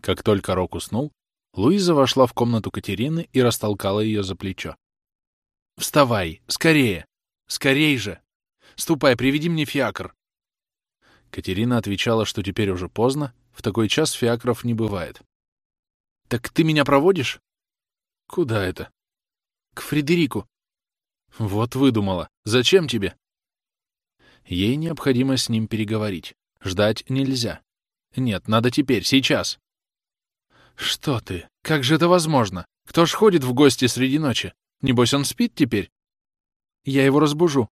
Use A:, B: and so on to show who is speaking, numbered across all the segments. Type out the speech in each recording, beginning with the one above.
A: Как только Рок уснул, Луиза вошла в комнату Катерины и растолкала ее за плечо. «Вставай! Скорее! Скорей же! Ступай, приведи мне фиакр!» Катерина отвечала, что теперь уже поздно, в такой час фиакров не бывает. «Так ты меня проводишь?» «Куда это?» «К Фредерику». «Вот выдумала. Зачем тебе?» Ей необходимо с ним переговорить. Ждать нельзя. Нет, надо теперь, сейчас. Что ты? Как же это возможно? Кто ж ходит в гости среди ночи? Небось, он спит теперь? Я его разбужу.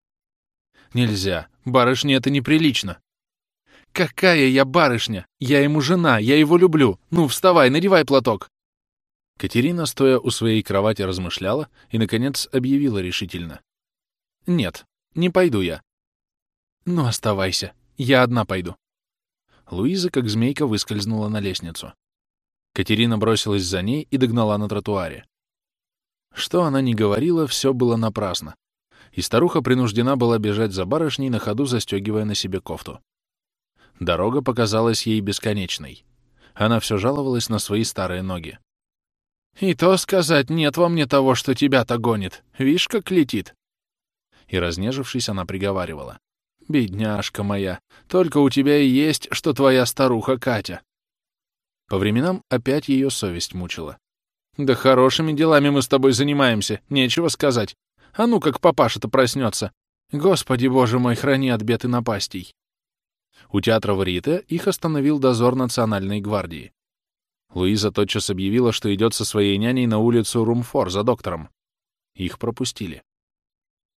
A: Нельзя. Барышне это неприлично. Какая я барышня? Я ему жена, я его люблю. Ну, вставай, надевай платок. Катерина, стоя у своей кровати, размышляла и, наконец, объявила решительно. «Нет, не пойду я». «Ну, оставайся. Я одна пойду». Луиза, как змейка, выскользнула на лестницу. Катерина бросилась за ней и догнала на тротуаре. Что она ни говорила, все было напрасно. И старуха принуждена была бежать за барышней, на ходу застегивая на себе кофту. Дорога показалась ей бесконечной. Она все жаловалась на свои старые ноги. «И то сказать, нет во мне того, что тебя-то гонит. Вишь, как летит!» И, разнежившись, она приговаривала. «Бедняжка моя, только у тебя и есть, что твоя старуха Катя. По временам опять ее совесть мучила. «Да хорошими делами мы с тобой занимаемся, нечего сказать. А ну, как папаша-то проснется. Господи, боже мой, храни от бед и напастей». У театра Варьете их остановил дозор Национальной гвардии. Луиза тотчас объявила, что идет со своей няней на улицу Румфор за доктором. Их пропустили.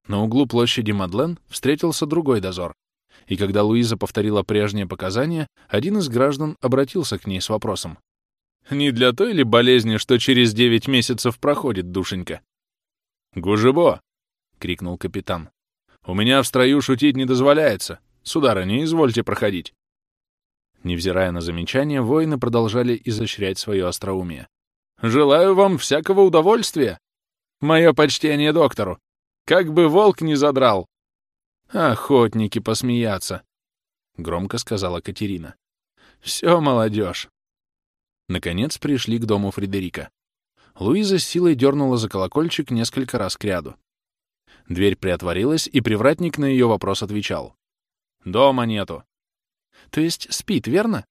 A: На углу площади Мадлен встретился другой дозор, и когда Луиза повторила прежние показания, один из граждан обратился к ней с вопросом. «Не для той ли болезни, что через девять месяцев проходит, душенька?» «Гужебо!» — крикнул капитан. «У меня в строю шутить не дозволяется. Сударыня, извольте проходить». Невзирая на замечания, воины продолжали изощрять свое остроумие. «Желаю вам всякого удовольствия! Мое почтение доктору! Как бы волк не задрал!» «Охотники посмеяться», — громко сказала Катерина. «Все, молодежь». Наконец пришли к дому Фредерика. Луиза с силой дернула за колокольчик несколько раз к ряду. Дверь приотворилась, и привратник на ее вопрос отвечал. «Дома нету». «То есть спит, верно?»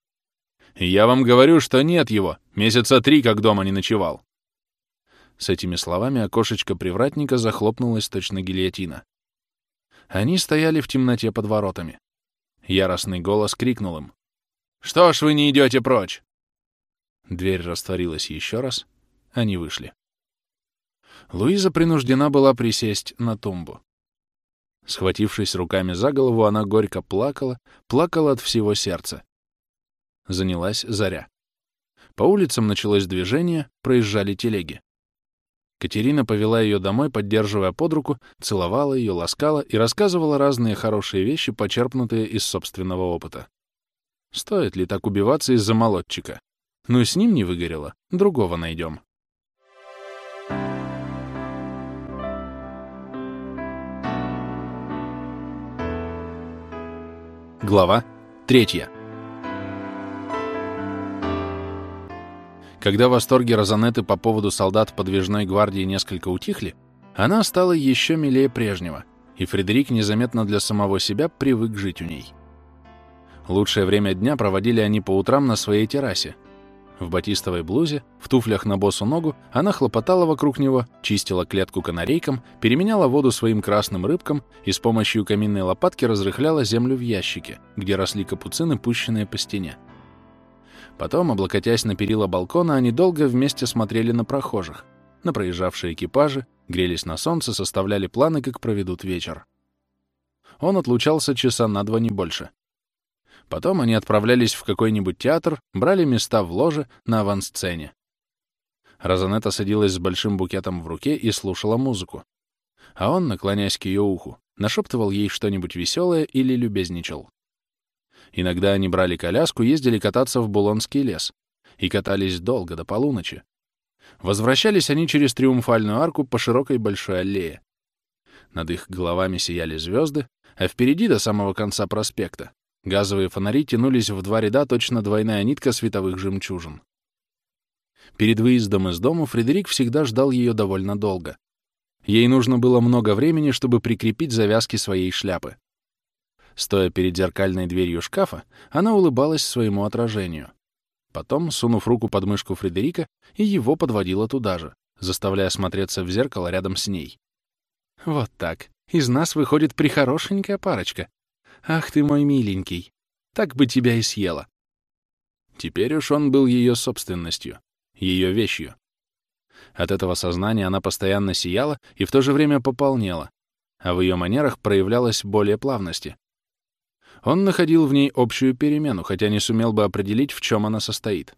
A: «Я вам говорю, что нет его. Месяца три, как дома не ночевал». С этими словами окошечко привратника захлопнулось точно гильотина. Они стояли в темноте под воротами. Яростный голос крикнул им. «Что ж вы не идете прочь?» Дверь растворилась еще раз. Они вышли. Луиза принуждена была присесть на тумбу. Схватившись руками за голову, она горько плакала, плакала от всего сердца. Занялась заря. По улицам началось движение, проезжали телеги. Катерина повела ее домой, поддерживая под руку, целовала ее, ласкала и рассказывала разные хорошие вещи, почерпнутые из собственного опыта. Стоит ли так убиваться из-за молодчика? Ну, с ним не выгорело, другого найдем. Глава третья. Когда восторги Розанеты по поводу солдат подвижной гвардии несколько утихли, она стала еще милее прежнего, и Фредерик незаметно для самого себя привык жить у ней. Лучшее время дня проводили они по утрам на своей террасе. В батистовой блузе, в туфлях на босу ногу, она хлопотала вокруг него, чистила клетку канарейкам, переменяла воду своим красным рыбкам и с помощью каминной лопатки разрыхляла землю в ящике, где росли капуцины, пущенные по стене. Потом, облокотясь на перила балкона, они долго вместе смотрели на прохожих, на проезжавшие экипажи, грелись на солнце, составляли планы, как проведут вечер. Он отлучался часа на два, не больше. Потом они отправлялись в какой-нибудь театр, брали места в ложе на авансцене. Розанетта садилась с большим букетом в руке и слушала музыку. А он, наклоняясь к ее уху, нашептывал ей что-нибудь веселое или любезничал. Иногда они брали коляску, ездили кататься в Булонский лес. И катались долго, до полуночи. Возвращались они через Триумфальную арку по широкой большой аллее. Над их головами сияли звезды, а впереди, до самого конца проспекта, газовые фонари тянулись в два ряда точно двойная нитка световых жемчужин. Перед выездом из дома Фредерик всегда ждал ее довольно долго. Ей нужно было много времени, чтобы прикрепить завязки своей шляпы. Стоя перед зеркальной дверью шкафа, она улыбалась своему отражению. Потом, сунув руку под мышку Фредерика, и его подводила туда же, заставляя смотреться в зеркало рядом с ней. «Вот так. Из нас выходит прихорошенькая парочка. Ах ты мой миленький. Так бы тебя и съела». Теперь уж он был ее собственностью, ее вещью. От этого сознания она постоянно сияла и в то же время пополнела, а в ее манерах проявлялась более плавности. Он находил в ней общую перемену, хотя не сумел бы определить, в чем она состоит.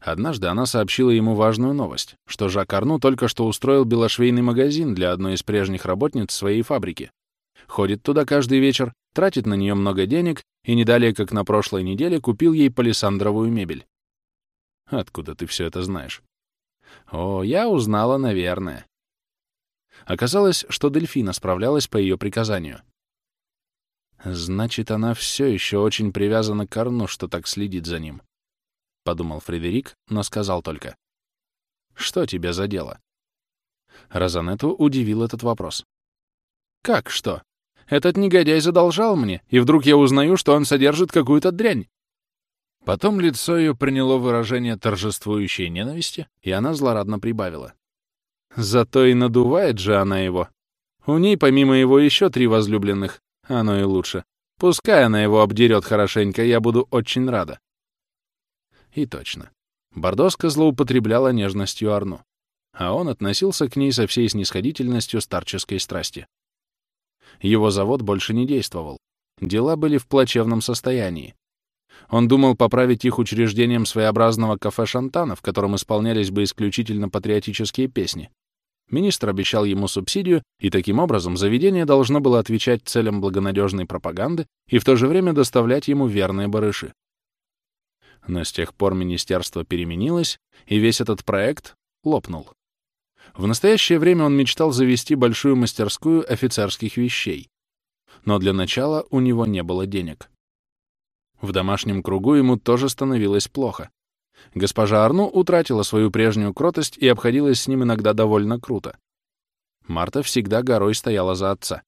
A: Однажды она сообщила ему важную новость, что Жак Арну только что устроил белошвейный магазин для одной из прежних работниц своей фабрики. Ходит туда каждый вечер, тратит на нее много денег и не далее, как на прошлой неделе, купил ей палисандровую мебель. Откуда ты все это знаешь? О, я узнала, наверное. Оказалось, что Дельфина справлялась по ее приказанию. Значит, она все еще очень привязана к Арну, что так следит за ним. Подумал Фредерик, но сказал только. Что тебе за дело? Розанетту удивил этот вопрос. Как что? Этот негодяй задолжал мне, и вдруг я узнаю, что он содержит какую-то дрянь. Потом лицо ее приняло выражение торжествующей ненависти, и она злорадно прибавила. Зато и надувает же она его. У ней помимо его еще три возлюбленных, оно и лучше. Пускай она его обдерет хорошенько, я буду очень рада. И точно. Бордоска злоупотребляла нежностью Арну, а он относился к ней со всей снисходительностью старческой страсти. Его завод больше не действовал. Дела были в плачевном состоянии. Он думал поправить их учреждением своеобразного кафе «Шантана», в котором исполнялись бы исключительно патриотические песни. Министр обещал ему субсидию, и таким образом заведение должно было отвечать целям благонадежной пропаганды и в то же время доставлять ему верные барыши. Но с тех пор министерство переменилось, и весь этот проект лопнул. В настоящее время он мечтал завести большую мастерскую офицерских вещей. Но для начала у него не было денег. В домашнем кругу ему тоже становилось плохо. Госпожа Арну утратила свою прежнюю кротость и обходилась с ним иногда довольно круто. Марта всегда горой стояла за отца.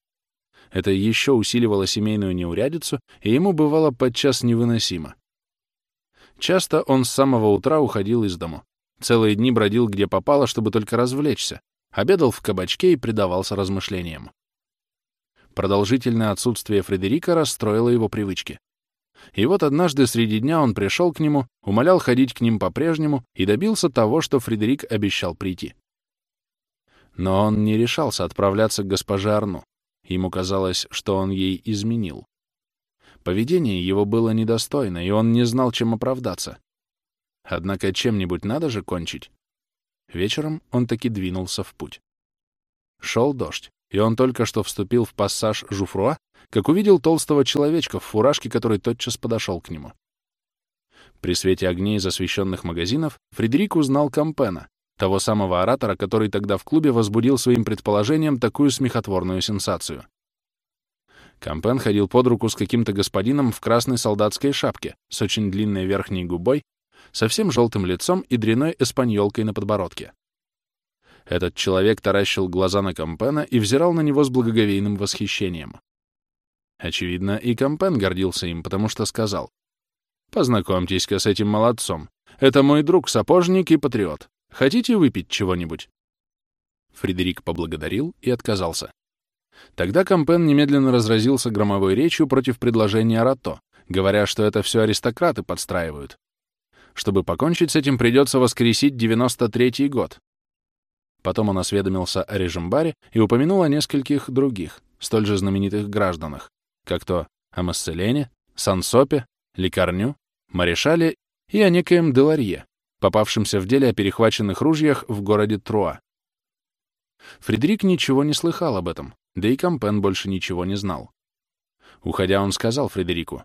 A: Это еще усиливало семейную неурядицу, и ему бывало подчас невыносимо. Часто он с самого утра уходил из дому. Целые дни бродил где попало, чтобы только развлечься. Обедал в кабачке и предавался размышлениям. Продолжительное отсутствие Фредерика расстроило его привычки. И вот однажды среди дня он пришел к нему, умолял ходить к ним по-прежнему и добился того, что Фредерик обещал прийти. Но он не решался отправляться к госпоже Арну. Ему казалось, что он ей изменил. Поведение его было недостойно, и он не знал, чем оправдаться. Однако чем-нибудь надо же кончить. Вечером он таки двинулся в путь. Шел дождь, и он только что вступил в пассаж Жуфруа, как увидел толстого человечка в фуражке, который тотчас подошел к нему. При свете огней из освещенных магазинов Фредерик узнал Кампена, того самого оратора, который тогда в клубе возбудил своим предположением такую смехотворную сенсацию. Кампен ходил под руку с каким-то господином в красной солдатской шапке, с очень длинной верхней губой, совсем желтым лицом и дряной эспаньолкой на подбородке. Этот человек таращил глаза на Кампена и взирал на него с благоговейным восхищением. Очевидно, и Кампен гордился им, потому что сказал, «Познакомьтесь-ка с этим молодцом. Это мой друг, сапожник и патриот. Хотите выпить чего-нибудь?» Фредерик поблагодарил и отказался. Тогда Кампен немедленно разразился громовой речью против предложения Рато, говоря, что это все аристократы подстраивают. Чтобы покончить с этим, придется воскресить 93-й год. Потом он осведомился о Режимбаре и упомянул о нескольких других, столь же знаменитых гражданах, как то о Масселене, Сансопе, Лекарню, Марешале и о некоем Деларье, попавшемся в деле о перехваченных ружьях в городе Труа. Фредерик ничего не слыхал об этом, да и Кампен больше ничего не знал. Уходя, он сказал Фредерику,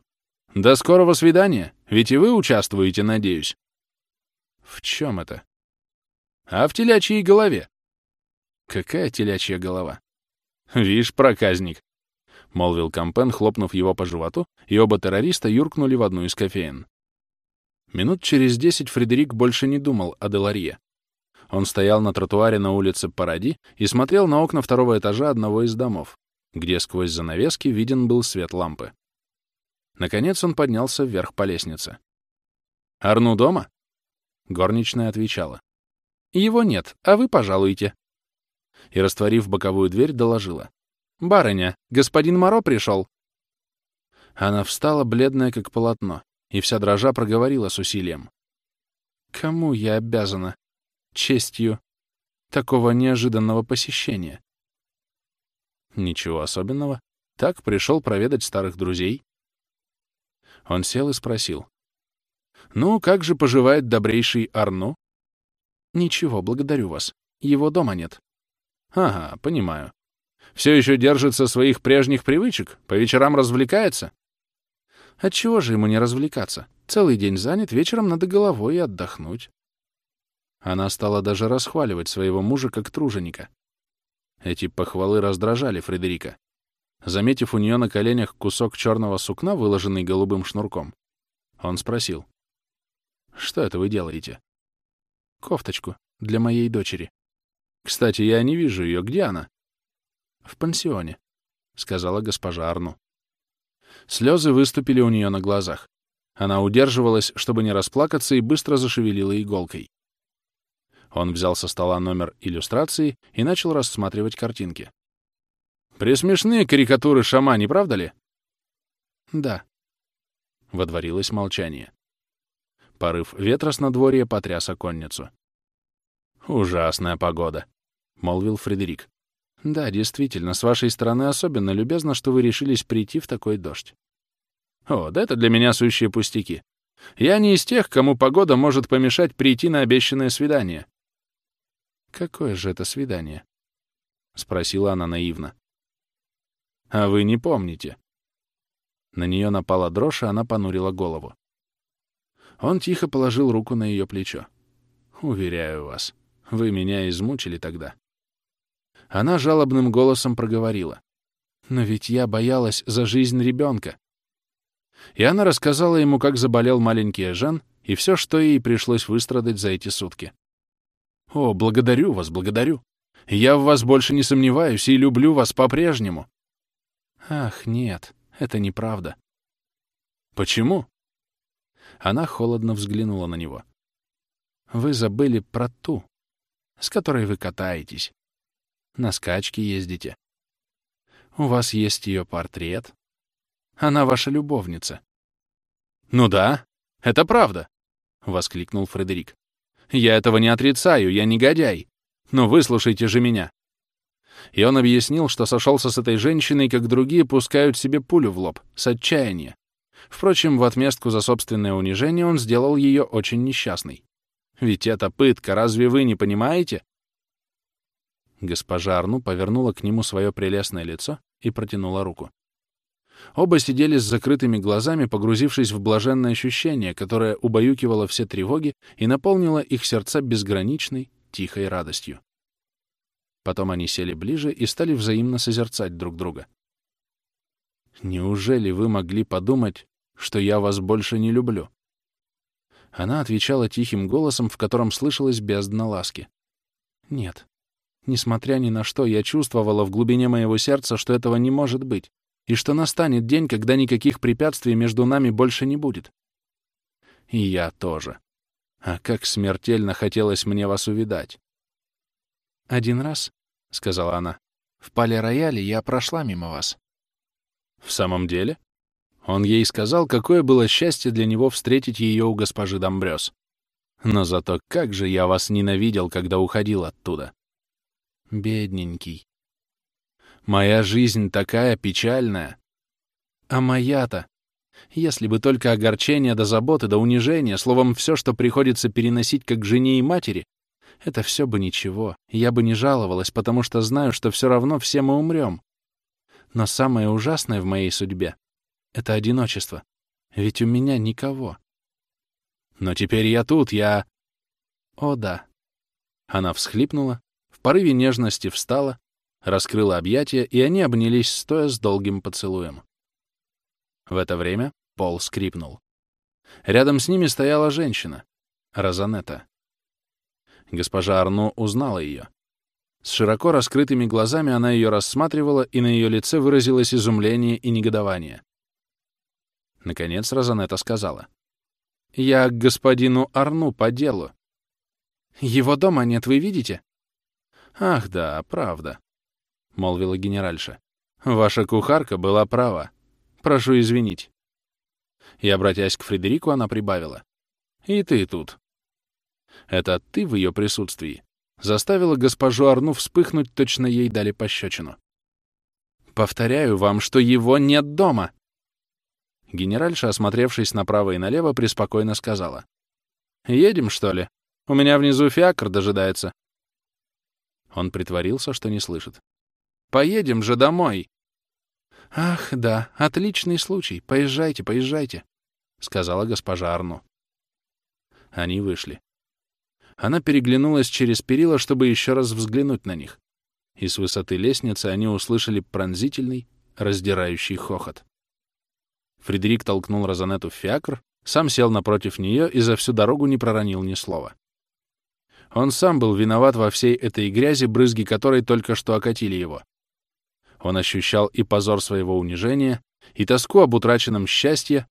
A: «До скорого свидания, ведь и вы участвуете, надеюсь». «В чем это?» «А в телячьей голове». «Какая телячья голова?» «Вишь, проказник, — молвил Кампен, хлопнув его по животу, и оба террориста юркнули в одну из кофеин. Минут через десять Фредерик больше не думал о Деларье. Он стоял на тротуаре на улице Паради и смотрел на окна второго этажа одного из домов, где сквозь занавески виден был свет лампы. Наконец он поднялся вверх по лестнице. «Арну дома?» Горничная отвечала. «Его нет, а вы пожалуйте». И, растворив боковую дверь, доложила. «Барыня, господин Моро пришел». Она встала, бледная как полотно, и вся дрожа проговорила с усилием. «Кому я обязана? Честью такого неожиданного посещения?» Ничего особенного. Так пришел проведать старых друзей. Он сел и спросил. «Ну, как же поживает добрейший Арну?» «Ничего, благодарю вас. Его дома нет». «Ага, понимаю. Все еще держится своих прежних привычек? По вечерам развлекается?» Отчего же ему не развлекаться? Целый день занят, вечером надо головой и отдохнуть. Она стала даже расхваливать своего мужа как труженика. Эти похвалы раздражали Фредерика. Заметив у нее на коленях кусок черного сукна, выложенный голубым шнурком, он спросил. «Что это вы делаете?» «Кофточку. Для моей дочери». «Кстати, я не вижу ее. Где она?» «В пансионе», — сказала госпожа Арну. Слезы выступили у нее на глазах. Она удерживалась, чтобы не расплакаться, и быстро зашевелила иголкой. Он взял со стола номер иллюстрации и начал рассматривать картинки. Присмешные карикатуры Шама, не правда ли? Да. Водворилось молчание. Порыв ветра с надворья потряс оконницу. «Ужасная погода», — молвил Фредерик. «Да, действительно, с вашей стороны особенно любезно, что вы решились прийти в такой дождь». «О, да это для меня сущие пустяки. Я не из тех, кому погода может помешать прийти на обещанное свидание». «Какое же это свидание?» — спросила она наивно. А вы не помните. На нее напала дрожь, и она понурила голову. Он тихо положил руку на ее плечо. «Уверяю вас, вы меня измучили тогда». Она жалобным голосом проговорила. «Но ведь я боялась за жизнь ребенка». И она рассказала ему, как заболел маленький Жан, и все, что ей пришлось выстрадать за эти сутки. «О, благодарю вас, благодарю. Я в вас больше не сомневаюсь и люблю вас по-прежнему. Ах, нет, это неправда. Почему? Она холодно взглянула на него. Вы забыли про ту, с которой вы катаетесь. На скачки ездите. У вас есть ее портрет. Она ваша любовница. Ну да, это правда, — воскликнул Фредерик. Я этого не отрицаю, я негодяй. Но выслушайте же меня и он объяснил, что сошелся с этой женщиной, как другие пускают себе пулю в лоб, с отчаяния. Впрочем, в отместку за собственное унижение он сделал ее очень несчастной. Ведь это пытка, разве вы не понимаете? Госпожа Арну повернула к нему свое прелестное лицо и протянула руку. Оба сидели с закрытыми глазами, погрузившись в блаженное ощущение, которое убаюкивало все тревоги и наполнило их сердца безграничной, тихой радостью. Потом они сели ближе и стали взаимно созерцать друг друга. «Неужели вы могли подумать, что я вас больше не люблю?» Она отвечала тихим голосом, в котором слышалась бездна ласки. «Нет. Несмотря ни на что, я чувствовала в глубине моего сердца, что этого не может быть, и что настанет день, когда никаких препятствий между нами больше не будет. И я тоже. А как смертельно хотелось мне вас увидать. «Один раз», — сказала она, — «в пале-рояле я прошла мимо вас». «В самом деле?» Он ей сказал, какое было счастье для него встретить ее у госпожи Домбрёс. Но зато как же я вас ненавидел, когда уходил оттуда. Бедненький. Моя жизнь такая печальная. А моя-то? Если бы только огорчение до заботы, до унижения, словом, все, что приходится переносить как жене и матери, это все бы ничего, я бы не жаловалась, потому что знаю, что все равно все мы умрем. Но самое ужасное в моей судьбе — это одиночество. Ведь у меня никого. Но теперь я тут, я... О, да. Она всхлипнула, в порыве нежности встала, раскрыла объятия, и они обнялись, стоя с долгим поцелуем. В это время пол скрипнул. Рядом с ними стояла женщина, Розанетта. Госпожа Арно узнала ее. С широко раскрытыми глазами она ее рассматривала, и на ее лице выразилось изумление и негодование. Наконец Розанетта сказала. «Я к господину Арну по делу. Его дома нет, вы видите?» «Ах да, правда», — молвила генеральша. «Ваша кухарка была права. Прошу извинить». И, обратясь к Фредерику, она прибавила. «И ты тут». Это ты в ее присутствии заставила госпожу Арну вспыхнуть, точно ей дали пощечину. «Повторяю вам, что его нет дома!» Генеральша, осмотревшись направо и налево, преспокойно сказала. «Едем, что ли? У меня внизу фиакр дожидается». Он притворился, что не слышит. «Поедем же домой!» «Ах, да, отличный случай. Поезжайте, поезжайте», — сказала госпожа Арну. Они вышли. Она переглянулась через перила, чтобы еще раз взглянуть на них. И с высоты лестницы они услышали пронзительный, раздирающий хохот. Фредерик толкнул Розанетту в фиакр, сам сел напротив нее и за всю дорогу не проронил ни слова. Он сам был виноват во всей этой грязи, брызги которой только что окатили его. Он ощущал и позор своего унижения, и тоску об утраченном счастье.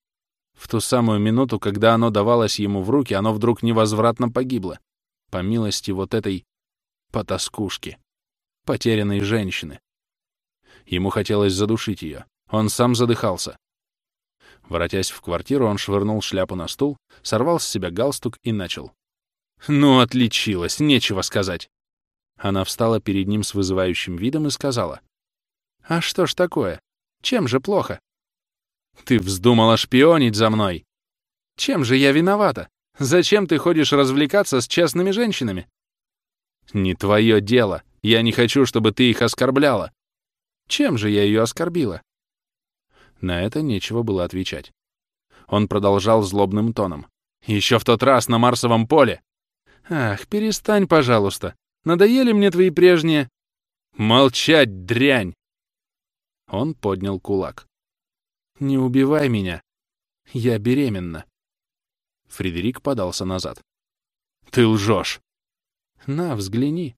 A: В ту самую минуту, когда оно давалось ему в руки, оно вдруг невозвратно погибло по милости вот этой потаскушки, потерянной женщины. Ему хотелось задушить ее. Он сам задыхался. Воротясь в квартиру, он швырнул шляпу на стул, сорвал с себя галстук и начал. «Ну, отличилась, нечего сказать!» Она встала перед ним с вызывающим видом и сказала. «А что ж такое? Чем же плохо?» «Ты вздумала шпионить за мной!» «Чем же я виновата? Зачем ты ходишь развлекаться с честными женщинами? Не твое дело. Я не хочу, чтобы ты их оскорбляла. Чем же я ее оскорбила? На это нечего было отвечать. Он продолжал злобным тоном. Еще в тот раз на Марсовом поле. Ах, перестань, пожалуйста. Надоели мне твои прежние... Молчать, дрянь! Он поднял кулак. Не убивай меня. Я беременна. Фредерик подался назад. «Ты лжешь!» «На, взгляни!»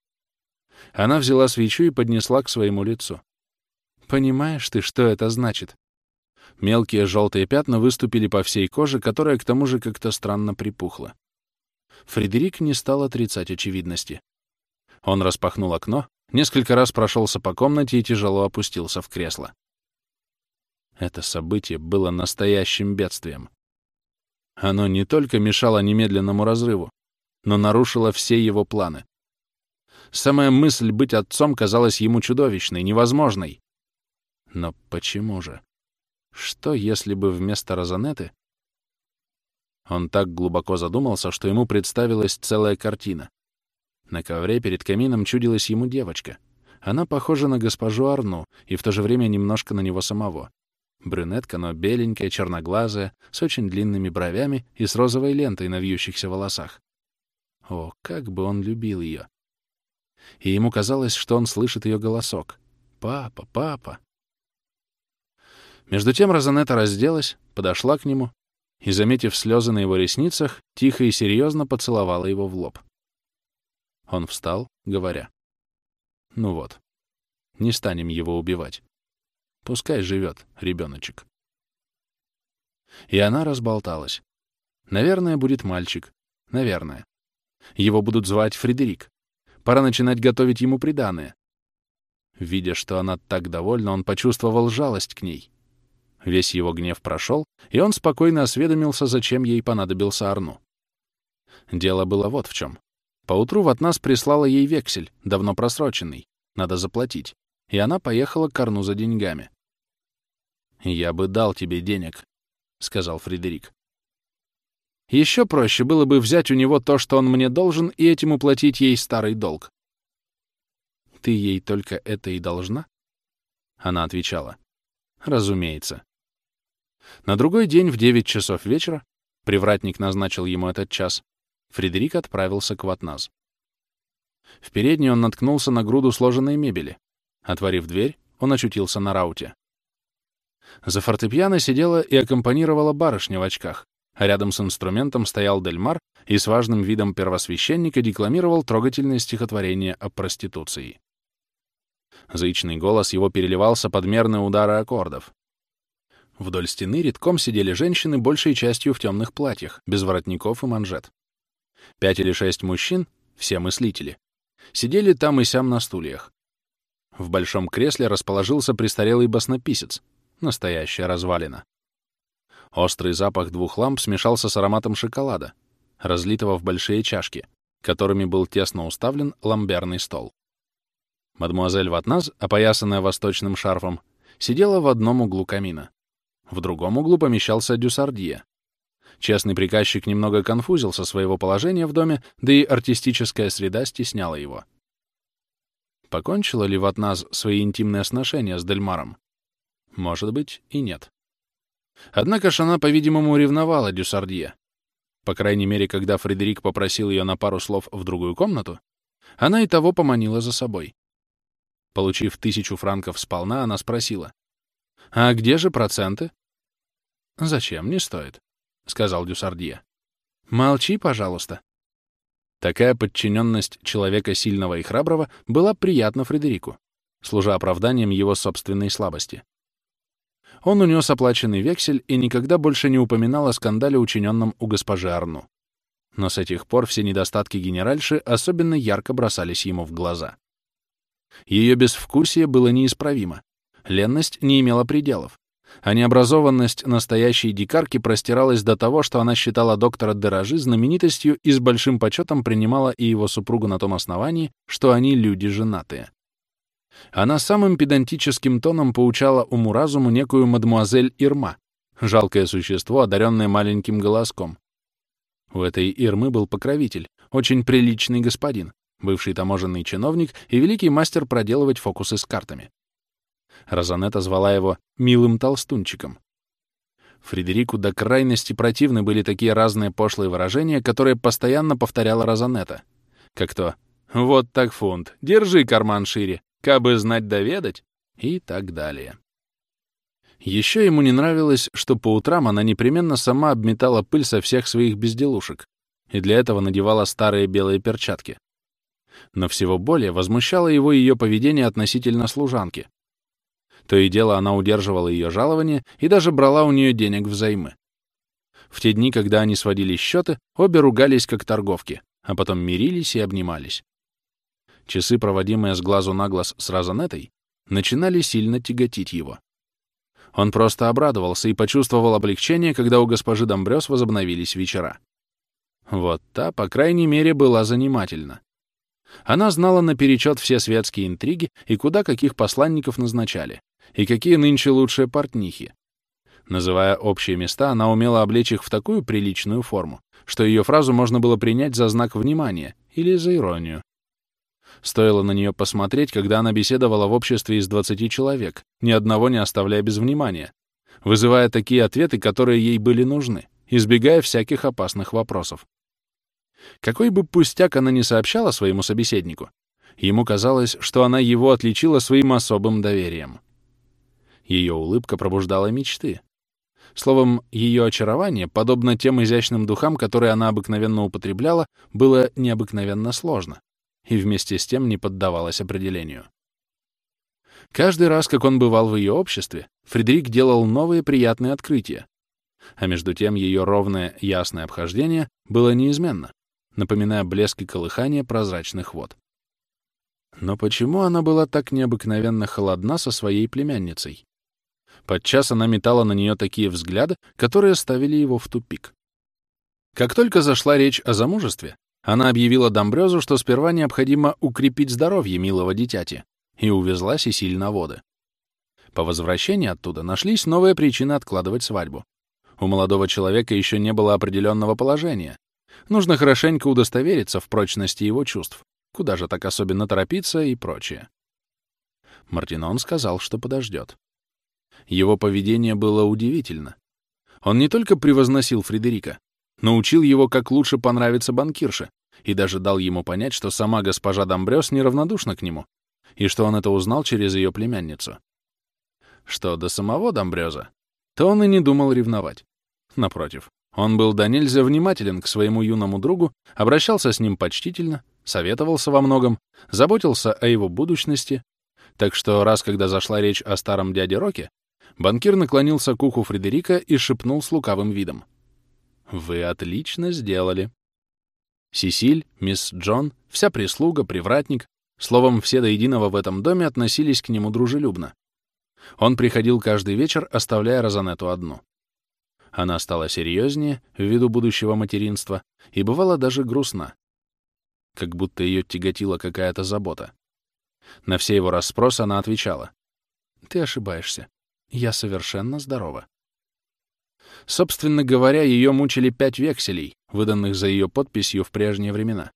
A: Она взяла свечу и поднесла к своему лицу. «Понимаешь ты, что это значит?» Мелкие желтые пятна выступили по всей коже, которая к тому же как-то странно припухла. Фредерик не стал отрицать очевидности. Он распахнул окно, несколько раз прошелся по комнате и тяжело опустился в кресло. Это событие было настоящим бедствием. Оно не только мешало немедленному разрыву, но нарушило все его планы. Самая мысль быть отцом казалась ему чудовищной, невозможной. Но почему же? Что, если бы вместо Розанеты... Он так глубоко задумался, что ему представилась целая картина. На ковре перед камином чудилась ему девочка. Она похожа на госпожу Арну и в то же время немножко на него самого. Брюнетка, но беленькая, черноглазая, с очень длинными бровями и с розовой лентой на вьющихся волосах. О, как бы он любил ее! И ему казалось, что он слышит ее голосок. «Папа, папа!» Между тем Розанетта разделась, подошла к нему и, заметив слезы на его ресницах, тихо и серьезно поцеловала его в лоб. Он встал, говоря. «Ну вот, не станем его убивать. Пускай живет, ребеночек. И она разболталась. Наверное, будет мальчик. Наверное. Его будут звать Фредерик. Пора начинать готовить ему приданое. Видя, что она так довольна, он почувствовал жалость к ней. Весь его гнев прошел, и он спокойно осведомился, зачем ей понадобился Арну. Дело было вот в чем. Поутру в от нас прислала ей вексель, давно просроченный. Надо заплатить. И она поехала к Арну за деньгами. «Я бы дал тебе денег», — сказал Фредерик. Еще проще было бы взять у него то, что он мне должен, и этим уплатить ей старый долг. «Ты ей только это и должна?» Она отвечала. «Разумеется». На другой день в девять часов вечера, привратник назначил ему этот час, Фредерик отправился к Ватназ. В передней он наткнулся на груду сложенной мебели. Отворив дверь, он очутился на рауте. За фортепиано сидела и аккомпанировала барышня в очках, а рядом с инструментом стоял Дельмар и с важным видом первосвященника декламировал трогательное стихотворение о проституции. Зычный голос его переливался под мерные удары аккордов. Вдоль стены редком сидели женщины, большей частью в темных платьях, без воротников и манжет. Пять или шесть мужчин, все мыслители, сидели там и сям на стульях. В большом кресле расположился престарелый баснописец, настоящая развалина. Острый запах двух ламп смешался с ароматом шоколада, разлитого в большие чашки, которыми был тесно уставлен ламберный стол. Мадмуазель Ватназ, опоясанная восточным шарфом, сидела в одном углу камина. В другом углу помещался Дюсардье. Честный приказчик немного конфузил со своего положения в доме, да и артистическая среда стесняла его. Покончила ли Ватназ свои интимные сношения с Дельмаром? Может быть, и нет. Однако ж она, по-видимому, ревновала Дюсардье. По крайней мере, когда Фредерик попросил ее на пару слов в другую комнату, она и того поманила за собой. Получив тысячу франков сполна, она спросила, «А где же проценты?» «Зачем? Не стоит», — сказал Дюсардье. «Молчи, пожалуйста». Такая подчиненность человека сильного и храброго была приятна Фредерику, служа оправданием его собственной слабости. Он унес оплаченный вексель и никогда больше не упоминал о скандале, учиненном у госпожи Арну. Но с этих пор все недостатки генеральши особенно ярко бросались ему в глаза. Ее безвкусие было неисправимо, ленность не имела пределов, а необразованность настоящей дикарки простиралась до того, что она считала доктора Деражи знаменитостью и с большим почетом принимала и его супругу на том основании, что они люди женатые. Она самым педантическим тоном поучала уму-разуму некую мадмуазель Ирма, жалкое существо, одаренное маленьким голоском. У этой Ирмы был покровитель, очень приличный господин, бывший таможенный чиновник и великий мастер проделывать фокусы с картами. Розанетта звала его «милым толстунчиком». Фредерику до крайности противны были такие разные пошлые выражения, которые постоянно повторяла Розанетта. Как то «Вот так фунт, держи карман шире, кабы знать доведать, и так далее. Еще ему не нравилось, что по утрам она непременно сама обметала пыль со всех своих безделушек, и для этого надевала старые белые перчатки. Но всего более возмущало его ее поведение относительно служанки. То и дело она удерживала ее жалование и даже брала у нее денег взаймы. В те дни, когда они сводили счеты, обе ругались как торговки, а потом мирились и обнимались. Часы, проводимые с глазу на глаз с Розанетой, начинали сильно тяготить его. Он просто обрадовался и почувствовал облегчение, когда у госпожи Домбрёс возобновились вечера. Вот та, по крайней мере, была занимательна. Она знала наперечет все светские интриги и куда каких посланников назначали, и какие нынче лучшие портнихи. Называя общие места, она умела облечь их в такую приличную форму, что ее фразу можно было принять за знак внимания или за иронию. Стоило на нее посмотреть, когда она беседовала в обществе из 20 человек, ни одного не оставляя без внимания, вызывая такие ответы, которые ей были нужны, избегая всяких опасных вопросов. Какой бы пустяк она ни сообщала своему собеседнику, ему казалось, что она его отличила своим особым доверием. Ее улыбка пробуждала мечты. Словом, ее очарование, подобно тем изящным духам, которые она обыкновенно употребляла, было необыкновенно сложно и вместе с тем не поддавалась определению. Каждый раз, как он бывал в ее обществе, Фредерик делал новые приятные открытия, а между тем ее ровное, ясное обхождение было неизменно, напоминая блеск и колыхание прозрачных вод. Но почему она была так необыкновенно холодна со своей племянницей? Подчас она метала на нее такие взгляды, которые ставили его в тупик. Как только зашла речь о замужестве, она объявила Домбрёзу, что сперва необходимо укрепить здоровье милого дитяти, и увезла Сесиль на воды. По возвращении оттуда нашлись новые причины откладывать свадьбу. У молодого человека еще не было определенного положения. Нужно хорошенько удостовериться в прочности его чувств. Куда же так особенно торопиться и прочее. Мартинон сказал, что подождет. Его поведение было удивительно. Он не только превозносил Фредерика, научил его, как лучше понравиться банкирше, и даже дал ему понять, что сама госпожа Домбрёс неравнодушна к нему, и что он это узнал через ее племянницу. Что до самого Домбрёза, то он и не думал ревновать. Напротив, Он был до нельзя внимателен к своему юному другу, обращался с ним почтительно, советовался во многом, заботился о его будущности, так что раз, когда зашла речь о старом дяде Роке, банкир наклонился к уху Фредерика и шепнул с лукавым видом. «Вы отлично сделали». Сесиль, мисс Джон, вся прислуга, привратник, словом, все до единого в этом доме относились к нему дружелюбно. Он приходил каждый вечер, оставляя Розанетту одну. Она стала серьезнее ввиду будущего материнства и бывала даже грустна, как будто ее тяготила какая-то забота. На все его расспросы она отвечала. «Ты ошибаешься. Я совершенно здорова». Собственно говоря, ее мучили пять векселей, выданных за ее подписью в прежние времена.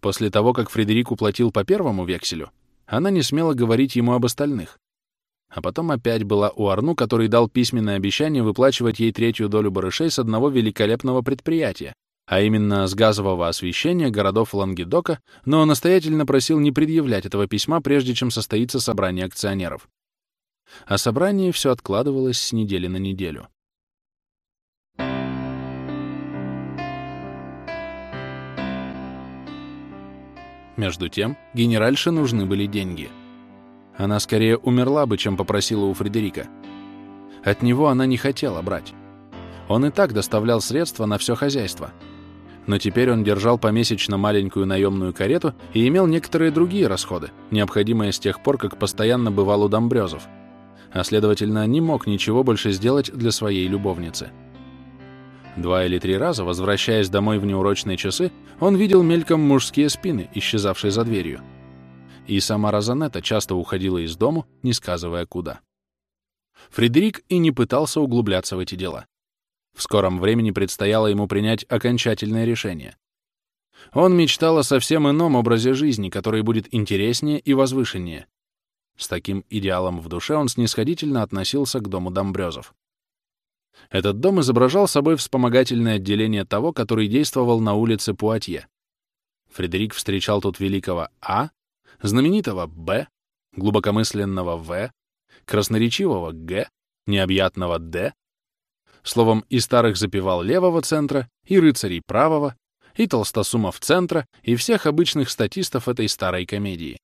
A: После того, как Фредерик уплатил по первому векселю, она не смела говорить ему об остальных, а потом опять была у Арну, который дал письменное обещание выплачивать ей третью долю барышей с одного великолепного предприятия, а именно с газового освещения городов Лангедока, но настоятельно просил не предъявлять этого письма, прежде чем состоится собрание акционеров. А собрание все откладывалось с недели на неделю. Между тем, генеральше нужны были деньги — она скорее умерла бы, чем попросила у Фредерика. От него она не хотела брать. Он и так доставлял средства на все хозяйство. Но теперь он держал помесячно маленькую наемную карету и имел некоторые другие расходы, необходимые с тех пор, как постоянно бывал у Домбрёзов, а, следовательно, не мог ничего больше сделать для своей любовницы. Два или три раза, возвращаясь домой в неурочные часы, он видел мельком мужские спины, исчезавшие за дверью и сама Розанетта часто уходила из дому, не сказывая куда. Фредерик и не пытался углубляться в эти дела. В скором времени предстояло ему принять окончательное решение. Он мечтал о совсем ином образе жизни, который будет интереснее и возвышеннее. С таким идеалом в душе он снисходительно относился к дому Домбрёзов. Этот дом изображал собой вспомогательное отделение того, который действовал на улице Пуатье. Фредерик встречал тут великого А, знаменитого Б, глубокомысленного В, красноречивого Г, необъятного Д, словом, и старых запевал левого центра, и рыцарей правого, и толстосумов центра, и всех обычных статистов этой старой комедии.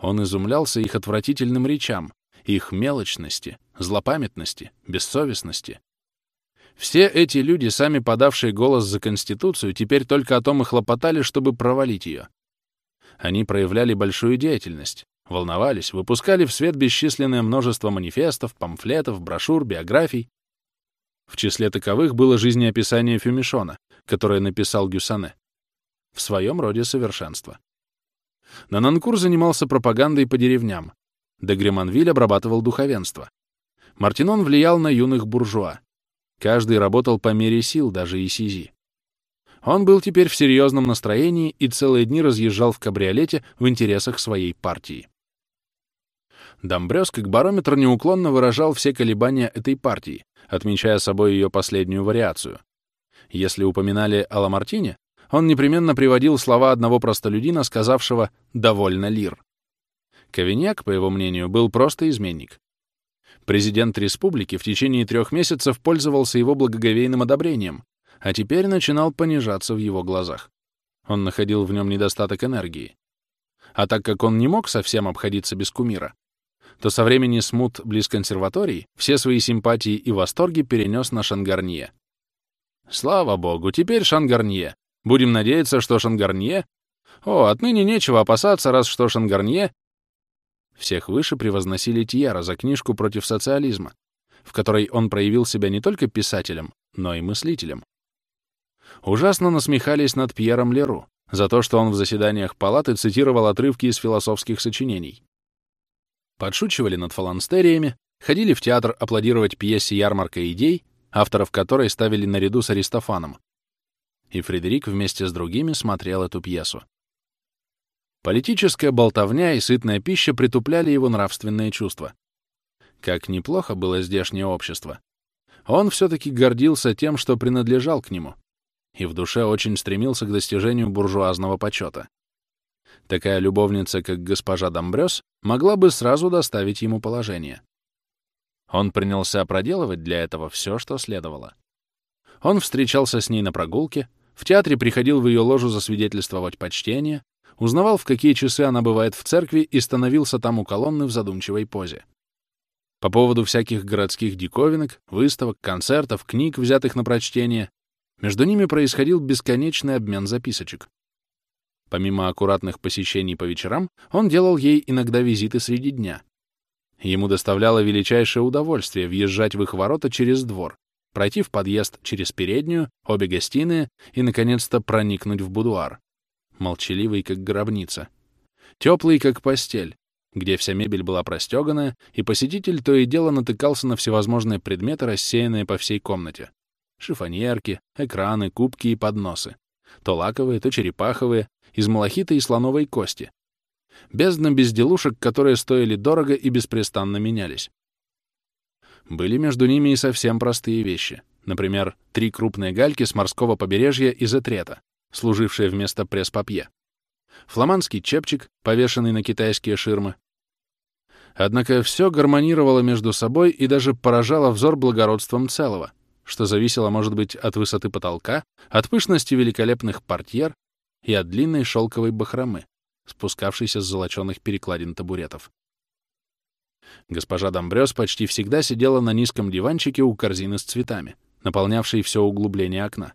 A: Он изумлялся их отвратительным речам, их мелочности, злопамятности, бессовестности. Все эти люди, сами подавшие голос за Конституцию, теперь только о том и хлопотали, чтобы провалить ее. Они проявляли большую деятельность, волновались, выпускали в свет бесчисленное множество манифестов, памфлетов, брошюр, биографий. В числе таковых было жизнеописание Фюмишона, которое написал Гюссане. В своем роде совершенство. Нананкур занимался пропагандой по деревням. Де Греманвиль обрабатывал духовенство. Мартинон влиял на юных буржуа. Каждый работал по мере сил, даже и Сизи. Он был теперь в серьезном настроении и целые дни разъезжал в кабриолете в интересах своей партии. Домбрёс как барометр неуклонно выражал все колебания этой партии, отмечая собой ее последнюю вариацию. Если упоминали о Ламартине, он непременно приводил слова одного простолюдина, сказавшего «довольно лир». Кавиньяк, по его мнению, был просто изменник. Президент республики в течение трех месяцев пользовался его благоговейным одобрением, а теперь начинал понижаться в его глазах. Он находил в нем недостаток энергии. А так как он не мог совсем обходиться без кумира, то со времени смут близ консерватории все свои симпатии и восторги перенес на Шангарнье. Слава богу, теперь Шангарнье. Будем надеяться, что Шангарнье... О, отныне нечего опасаться, раз что Шангарнье... Всех выше превозносили Тьера за книжку против социализма, в которой он проявил себя не только писателем, но и мыслителем ужасно насмехались над Пьером Леру за то, что он в заседаниях палаты цитировал отрывки из философских сочинений. Подшучивали над фаланстериями, ходили в театр аплодировать пьесе «Ярмарка идей», авторов которой ставили наряду с Аристофаном. И Фредерик вместе с другими смотрел эту пьесу. Политическая болтовня и сытная пища притупляли его нравственные чувства. Как неплохо было здешнее общество. Он все-таки гордился тем, что принадлежал к нему и в душе очень стремился к достижению буржуазного почета. Такая любовница, как госпожа Домбрёс, могла бы сразу доставить ему положение. Он принялся проделывать для этого все, что следовало. Он встречался с ней на прогулке, в театре приходил в ее ложу засвидетельствовать почтение, узнавал, в какие часы она бывает в церкви и становился там у колонны в задумчивой позе. По поводу всяких городских диковинок, выставок, концертов, книг, взятых на прочтение, между ними происходил бесконечный обмен записочек. Помимо аккуратных посещений по вечерам, он делал ей иногда визиты среди дня. Ему доставляло величайшее удовольствие въезжать в их ворота через двор, пройти в подъезд через переднюю, обе гостиные и, наконец-то, проникнуть в будуар. Молчаливый, как гробница. Теплый, как постель, где вся мебель была простеганная, и посетитель то и дело натыкался на всевозможные предметы, рассеянные по всей комнате. Шифоньерки, экраны, кубки и подносы. То лаковые, то черепаховые, из малахита и слоновой кости. Бездна безделушек, которые стоили дорого и беспрестанно менялись. Были между ними и совсем простые вещи. Например, три крупные гальки с морского побережья из этрета, служившие вместо пресс-папье. Фламандский чепчик, повешенный на китайские ширмы. Однако все гармонировало между собой и даже поражало взор благородством целого, что зависело, может быть, от высоты потолка, от пышности великолепных портьер и от длинной шелковой бахромы, спускавшейся с золоченных перекладин табуретов. Госпожа Домбрёс почти всегда сидела на низком диванчике у корзины с цветами, наполнявшей все углубление окна.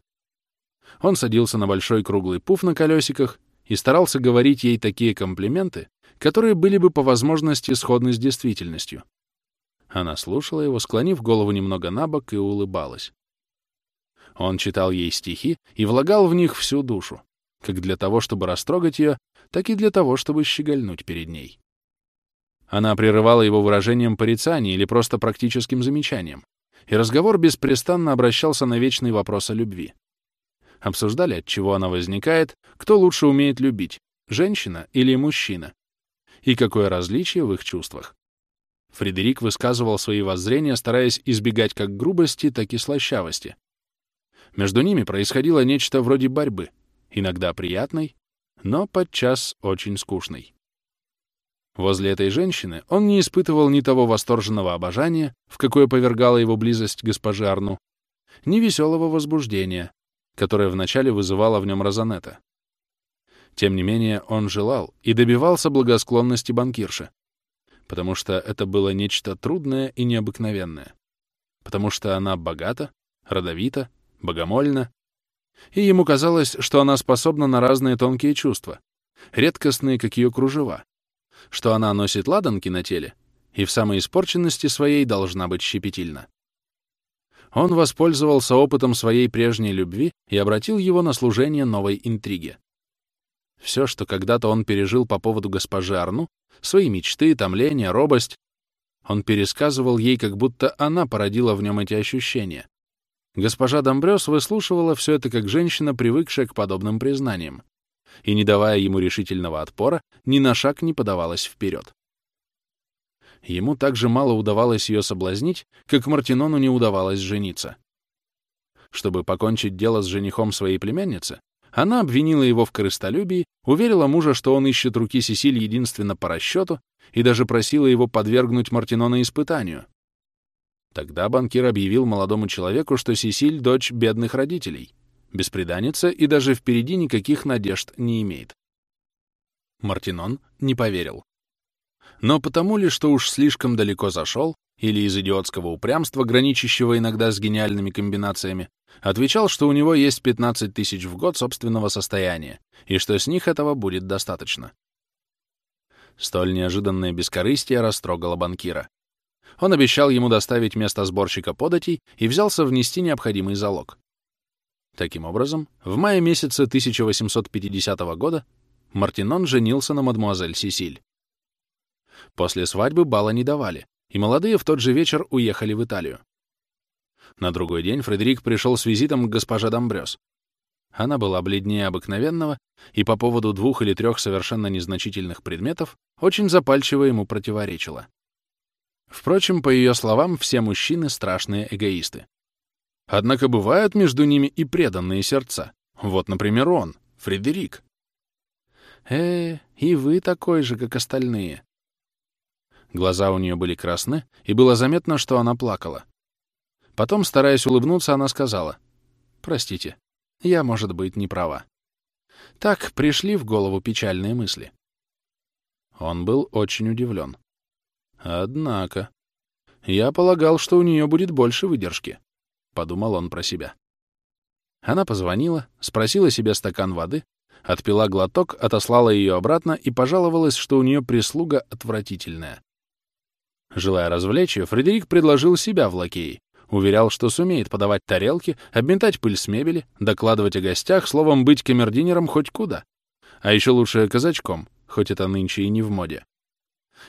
A: Он садился на большой круглый пуф на колесиках и старался говорить ей такие комплименты, которые были бы по возможности сходны с действительностью. Она слушала его, склонив голову немного на бок и улыбалась. Он читал ей стихи и влагал в них всю душу, как для того, чтобы растрогать ее, так и для того, чтобы щегольнуть перед ней. Она прерывала его выражением порицания или просто практическим замечанием, и разговор беспрестанно обращался на вечный вопрос о любви. Обсуждали, от чего она возникает, кто лучше умеет любить, женщина или мужчина, и какое различие в их чувствах. Фредерик высказывал свои воззрения, стараясь избегать как грубости, так и слащавости. Между ними происходило нечто вроде борьбы — иногда приятной, но подчас очень скучной. Возле этой женщины он не испытывал ни того восторженного обожания, в какое повергала его близость госпожи Арну, ни веселого возбуждения, которое вначале вызывало в нем Розанетта. Тем не менее, он желал и добивался благосклонности банкирши, потому что это было нечто трудное и необыкновенное, потому что она богата, родовита, богомольна и ему казалось, что она способна на разные тонкие чувства, редкостные, как ее кружева, что она носит ладанки на теле и в самой испорченности своей должна быть щепетильна. Он воспользовался опытом своей прежней любви и обратил его на служение новой интриге. Все, что когда-то он пережил по поводу госпожи Арну, свои мечты, томления, робость, он пересказывал ей, как будто она породила в нем эти ощущения, Госпожа Домбрёс выслушивала все это как женщина, привыкшая к подобным признаниям, и, не давая ему решительного отпора, ни на шаг не подавалась вперед. Ему так же мало удавалось ее соблазнить, как Мартинону не удавалось жениться. Чтобы покончить дело с женихом своей племянницы, она обвинила его в корыстолюбии, уверила мужа, что он ищет руки Сесиль единственно по расчету, и даже просила его подвергнуть Мартинона испытанию, Тогда банкир объявил молодому человеку, что Сесиль — дочь бедных родителей, бесприданница и даже впереди никаких надежд не имеет. Мартинон не поверил. Но потому ли, что уж слишком далеко зашел, или из идиотского упрямства, граничащего иногда с гениальными комбинациями, отвечал, что у него есть 15 тысяч в год собственного состояния, и что с них этого будет достаточно. Столь неожиданное бескорыстие растрогало банкира. Он обещал ему доставить место сборщика податей и взялся внести необходимый залог. Таким образом, в мае месяце 1850 года Мартинон женился на мадмуазель Сесиль. После свадьбы бала не давали, и молодые в тот же вечер уехали в Италию. На другой день Фредерик пришел с визитом к госпоже Домбрёс. Она была бледнее обыкновенного и по поводу двух или трех совершенно незначительных предметов очень запальчиво ему противоречила. Впрочем, по ее словам, все мужчины — страшные эгоисты. Однако бывают между ними и преданные сердца. Вот, например, он, Фредерик. Э, и вы такой же, как остальные. Глаза у нее были красны, и было заметно, что она плакала. Потом, стараясь улыбнуться, она сказала, Простите, я, может быть, не права. Так пришли в голову печальные мысли. Он был очень удивлен. Однако, я полагал, что у нее будет больше выдержки, — подумал он про себя. Она позвонила, спросила себе стакан воды, отпила глоток, отослала ее обратно и пожаловалась, что у нее прислуга отвратительная. Желая развлечь ее, Фредерик предложил себя в лакеи, уверял, что сумеет подавать тарелки, обметать пыль с мебели, докладывать о гостях, словом, быть камердинером хоть куда. А еще лучше казачком, хоть это нынче и не в моде.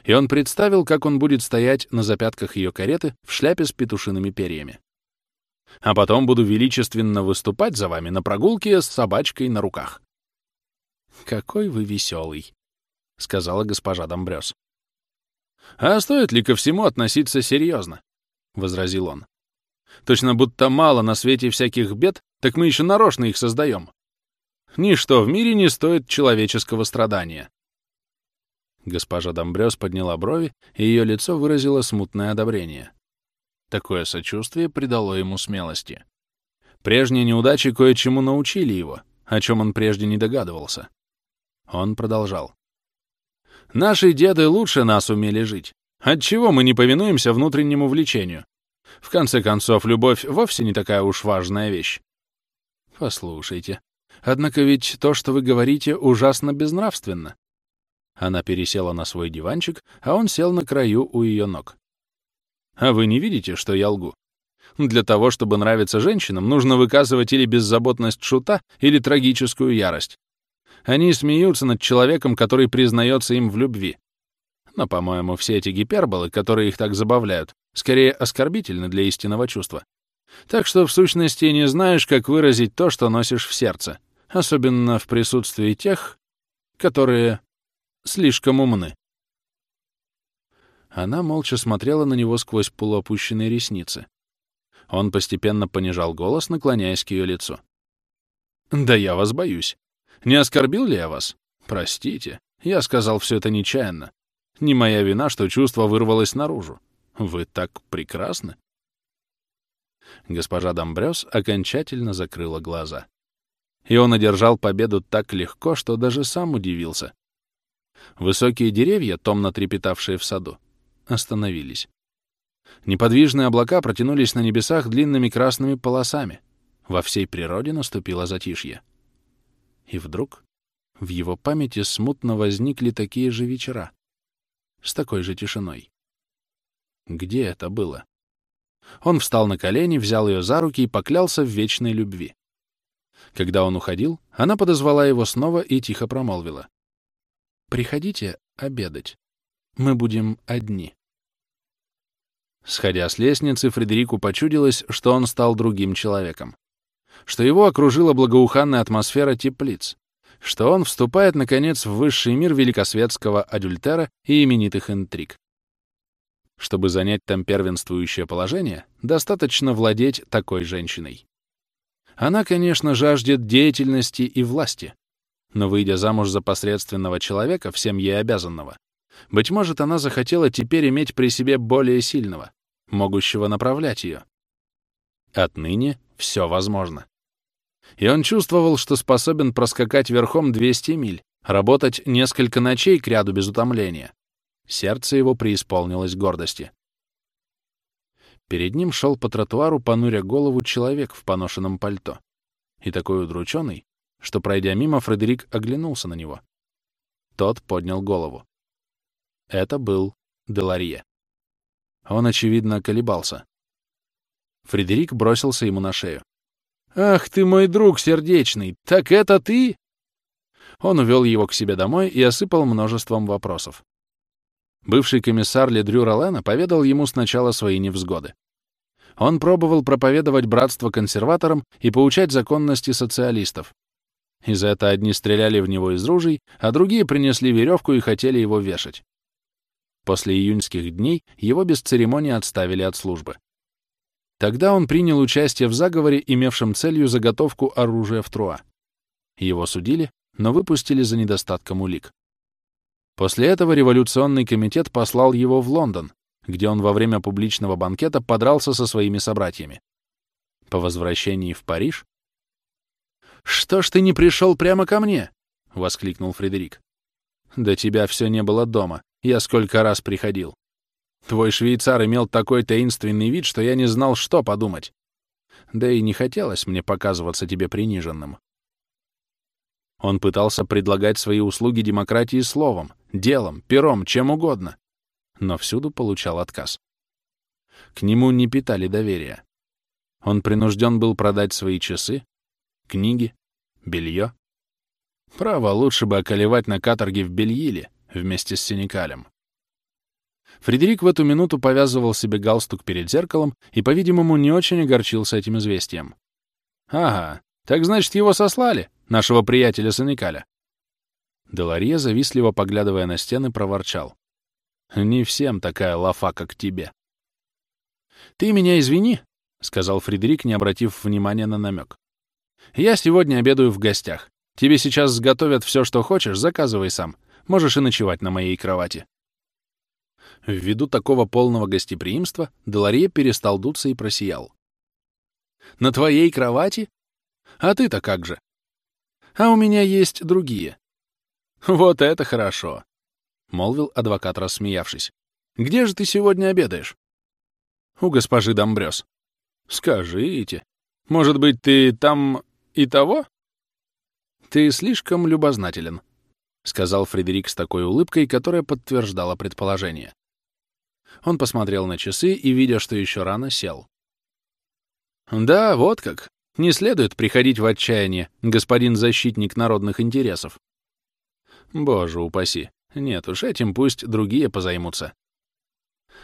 A: И он представил, как он будет стоять на запятках ее кареты в шляпе с петушиными перьями. А потом буду величественно выступать за вами на прогулке с собачкой на руках. «Какой вы веселый», — сказала госпожа Домбрёс. «А стоит ли ко всему относиться серьезно?» — возразил он. «Точно будто мало на свете всяких бед, так мы еще нарочно их создаем. Ничто в мире не стоит человеческого страдания». Госпожа Домбрёс подняла брови, и ее лицо выразило смутное одобрение. Такое сочувствие придало ему смелости. Прежние неудачи кое-чему научили его, о чем он прежде не догадывался. Он продолжал. «Наши деды лучше нас умели жить. Отчего мы не повинуемся внутреннему влечению? В конце концов, любовь вовсе не такая уж важная вещь». «Послушайте, однако ведь то, что вы говорите, ужасно безнравственно». Она пересела на свой диванчик, а он сел на краю у ее ног. «А вы не видите, что я лгу? Для того, чтобы нравиться женщинам, нужно выказывать или беззаботность шута, или трагическую ярость. Они смеются над человеком, который признается им в любви. Но, по-моему, все эти гиперболы, которые их так забавляют, скорее оскорбительны для истинного чувства. Так что, в сущности, не знаешь, как выразить то, что носишь в сердце, особенно в присутствии тех, которые слишком умны. Она молча смотрела на него сквозь полуопущенные ресницы. Он постепенно понижал голос, наклоняясь к ее лицу. «Да я вас боюсь. Не оскорбил ли я вас? Простите, я сказал все это нечаянно. Не моя вина, что чувство вырвалось наружу. Вы так прекрасны. Госпожа Домбрёс окончательно закрыла глаза. И он одержал победу так легко, что даже сам удивился. Высокие деревья, томно трепетавшие в саду, остановились. Неподвижные облака протянулись на небесах длинными красными полосами. Во всей природе наступило затишье. И вдруг в его памяти смутно возникли такие же вечера, с такой же тишиной. Где это было? Он встал на колени, взял ее за руки и поклялся в вечной любви. Когда он уходил, она подозвала его снова и тихо промолвила. «Приходите обедать. Мы будем одни». Сходя с лестницы, Фредерику почудилось, что он стал другим человеком что его окружила благоуханная атмосфера теплиц, что он вступает, наконец, в высший мир великосветского адюльтера и именитых интриг. Чтобы занять там первенствующее положение, достаточно владеть такой женщиной. Она, конечно, жаждет деятельности и власти, но, выйдя замуж за посредственного человека, всем ей обязанного, быть может, она захотела теперь иметь при себе более сильного, могущего направлять ее. Отныне все возможно. И он чувствовал, что способен проскакать верхом 200 миль, работать несколько ночей к ряду без утомления. Сердце его преисполнилось гордости. Перед ним шел по тротуару, понуря голову, человек в поношенном пальто. И такой удрученный, что, пройдя мимо, Фредерик оглянулся на него. Тот поднял голову. Это был Деларье. Он, очевидно, колебался. Фредерик бросился ему на шею. «Ах ты мой друг сердечный, так это ты?» Он увел его к себе домой и осыпал множеством вопросов. Бывший комиссар Ледрю Ролена поведал ему сначала свои невзгоды. Он пробовал проповедовать братство консерваторам и поучать законности социалистов. И за это одни стреляли в него из ружей, а другие принесли веревку и хотели его вешать. После июньских дней его без церемонии отставили от службы. Тогда он принял участие в заговоре, имевшем целью заготовку оружия в Труа. Его судили, но выпустили за недостатком улик. После этого революционный комитет послал его в Лондон, где он во время публичного банкета подрался со своими собратьями. По возвращении в Париж «Что ж ты не пришел прямо ко мне?» — воскликнул Фредерик. «До тебя все не было дома. Я сколько раз приходил. Твой швейцар имел такой таинственный вид, что я не знал, что подумать. Да и не хотелось мне показываться тебе приниженным. Он пытался предлагать свои услуги демократии словом, делом, пером, чем угодно, но всюду получал отказ. К нему не питали доверия. Он принужден был продать свои часы, книги, белье. Право, лучше бы околевать на каторге в Бельиле вместе с Синекалем. Фредерик в эту минуту повязывал себе галстук перед зеркалом и, по-видимому, не очень огорчился этим известием. «Ага, так значит, его сослали, нашего приятеля Саникаля?» Деларье, завистливо поглядывая на стены, проворчал. «Не всем такая лафа, как тебе». «Ты меня извини», — сказал Фредерик, не обратив внимания на намек. «Я сегодня обедаю в гостях. Тебе сейчас сготовят все, что хочешь, заказывай сам. Можешь и ночевать на моей кровати». Ввиду такого полного гостеприимства Деларье перестал дуться и просиял. «На твоей кровати? А ты-то как же?» «А у меня есть другие». «Вот это хорошо!» — молвил адвокат, рассмеявшись. «Где же ты сегодня обедаешь?» «У госпожи Домбрёс». «Скажите, может быть, ты там и того?» «Ты слишком любознателен», — сказал Фредерик с такой улыбкой, которая подтверждала предположение. Он посмотрел на часы и, видя, что еще рано, сел. «Да, вот как. Не следует приходить в отчаяние, господин защитник народных интересов». «Боже упаси. Нет уж, этим пусть другие позаймутся».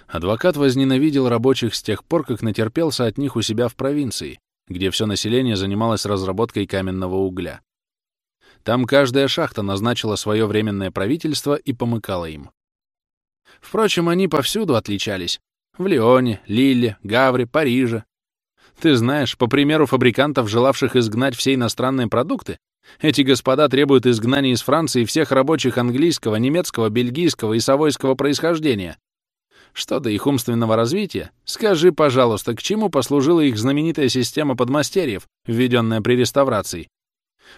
A: Адвокат возненавидел рабочих с тех пор, как натерпелся от них у себя в провинции, где все население занималось разработкой каменного угля. Там каждая шахта назначила свое временное правительство и помыкала им. Впрочем, они повсюду отличались. В Лионе, Лилле, Гавре, Париже. Ты знаешь, по примеру фабрикантов, желавших изгнать все иностранные продукты, эти господа требуют изгнания из Франции всех рабочих английского, немецкого, бельгийского и совойского происхождения. Что до их умственного развития, скажи, пожалуйста, к чему послужила их знаменитая система подмастерьев, введенная при реставрации?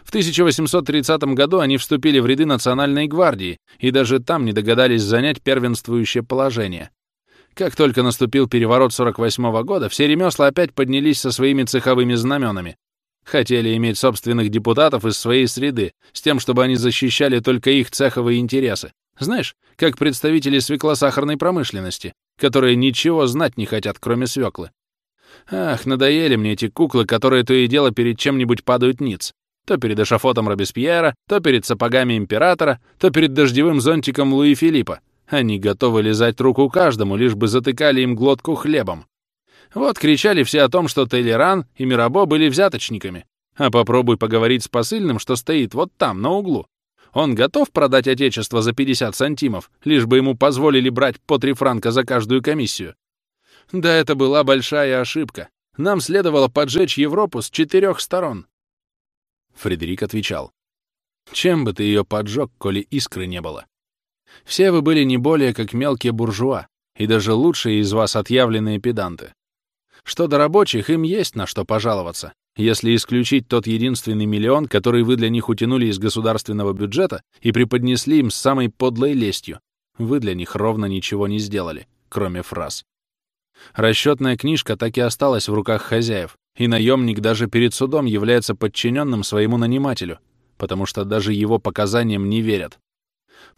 A: В 1830 году они вступили в ряды Национальной гвардии и даже там не догадались занять первенствующее положение. Как только наступил переворот 48 -го года, все ремесла опять поднялись со своими цеховыми знаменами. Хотели иметь собственных депутатов из своей среды, с тем, чтобы они защищали только их цеховые интересы. Знаешь, как представители свеклосахарной промышленности, которые ничего знать не хотят, кроме свеклы. Ах, надоели мне эти куклы, которые то и дело перед чем-нибудь падают ниц. То перед эшафотом Робеспьера, то перед сапогами императора, то перед дождевым зонтиком Луи Филиппа. Они готовы лизать руку каждому, лишь бы затыкали им глотку хлебом. Вот кричали все о том, что Телеран и Мирабо были взяточниками. А попробуй поговорить с посыльным, что стоит вот там, на углу. Он готов продать отечество за 50 сантимов, лишь бы ему позволили брать по 3 франка за каждую комиссию. Да это была большая ошибка. Нам следовало поджечь Европу с четырех сторон. Фредерик отвечал. «Чем бы ты ее поджег, коли искры не было? Все вы были не более как мелкие буржуа, и даже лучшие из вас отъявленные педанты. Что до рабочих, им есть на что пожаловаться, если исключить тот единственный миллион, который вы для них утянули из государственного бюджета и преподнесли им с самой подлой лестью. Вы для них ровно ничего не сделали, кроме фраз. Расчетная книжка так и осталась в руках хозяев, и наемник даже перед судом является подчиненным своему нанимателю, потому что даже его показаниям не верят.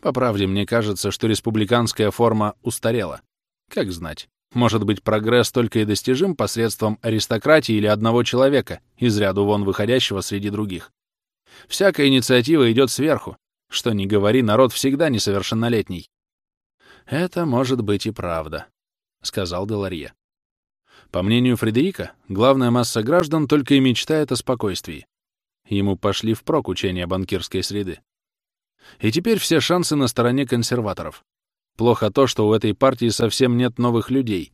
A: По правде, мне кажется, что республиканская форма устарела. Как знать, может быть, прогресс только и достижим посредством аристократии или одного человека, из ряду вон выходящего среди других. Всякая инициатива идет сверху. Что ни говори, народ всегда несовершеннолетний. Это может быть и правда, — сказал Деларье. По мнению Фредерика, главная масса граждан только и мечтает о спокойствии. Ему пошли впрок учения банкирской среды. И теперь все шансы на стороне консерваторов. Плохо то, что у этой партии совсем нет новых людей.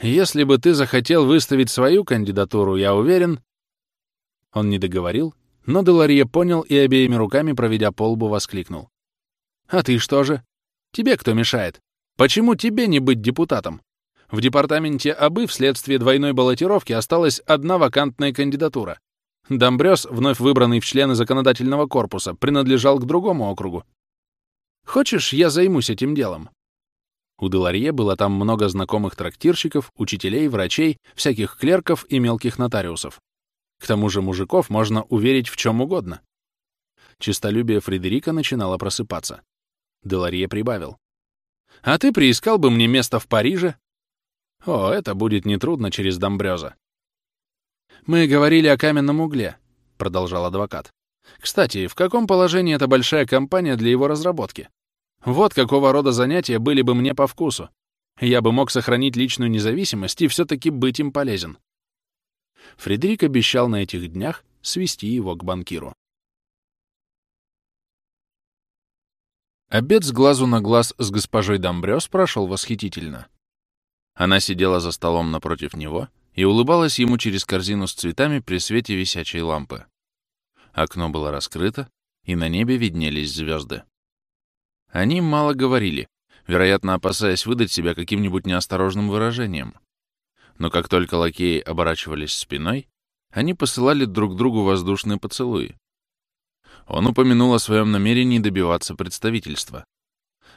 A: Если бы ты захотел выставить свою кандидатуру, я уверен... Он не договорил, но Деларье понял и обеими руками, проведя по лбу, воскликнул. «А ты что же? Тебе кто мешает? Почему тебе не быть депутатом? В департаменте АБы вследствие двойной баллотировки осталась одна вакантная кандидатура. Домбрёс, вновь выбранный в члены законодательного корпуса, принадлежал к другому округу. Хочешь, я займусь этим делом?» У Деларье было там много знакомых трактирщиков, учителей, врачей, всяких клерков и мелких нотариусов. К тому же мужиков можно уверить в чем угодно. Чистолюбие Фредерика начинало просыпаться. Деларье прибавил. «А ты приискал бы мне место в Париже?» «О, это будет нетрудно через Домбрёза». «Мы говорили о каменном угле», — продолжал адвокат. «Кстати, в каком положении эта большая компания для его разработки? Вот какого рода занятия были бы мне по вкусу. Я бы мог сохранить личную независимость и все-таки быть им полезен. Фредерик обещал на этих днях свести его к банкиру. Обед с глазу на глаз с госпожой Домбрёс прошел восхитительно. Она сидела за столом напротив него и улыбалась ему через корзину с цветами при свете висячей лампы. Окно было раскрыто, и на небе виднелись звезды. Они мало говорили, вероятно, опасаясь выдать себя каким-нибудь неосторожным выражением. Но как только лакеи оборачивались спиной, они посылали друг другу воздушные поцелуи. Он упомянул о своем намерении добиваться представительства.